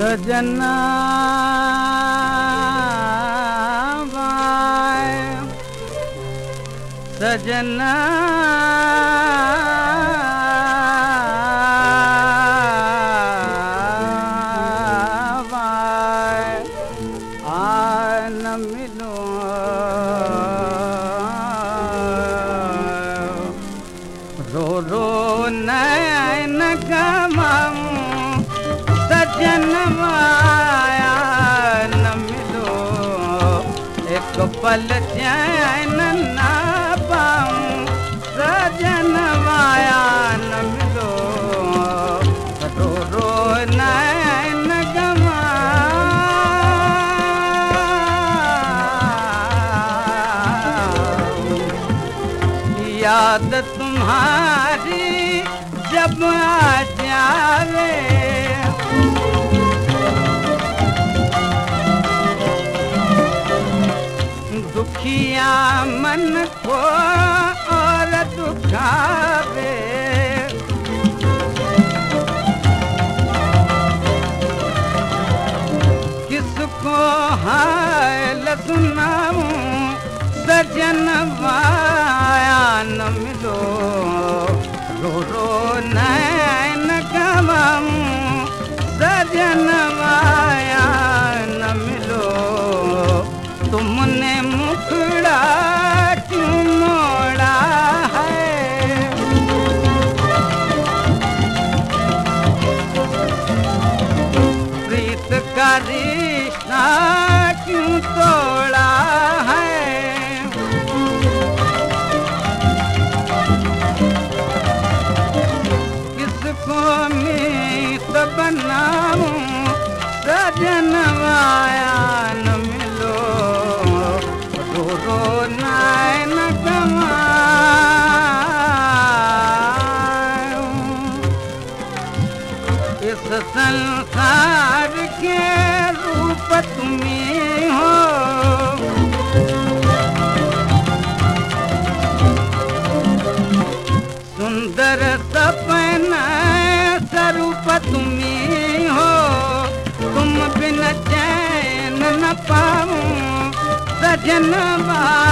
सजना सजना पल चैन न पाऊं सजन माया न मिलो रो रो नैन कमाऊं याद तुम्हारी जब आ जावे मन को तुम्हें हो। तुम बिन चैन न पाऊँ। सजन माया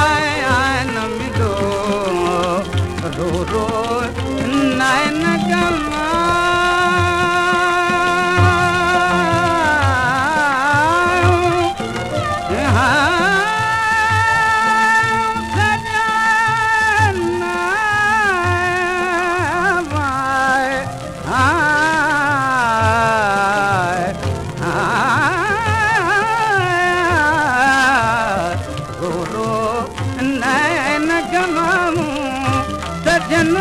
सजन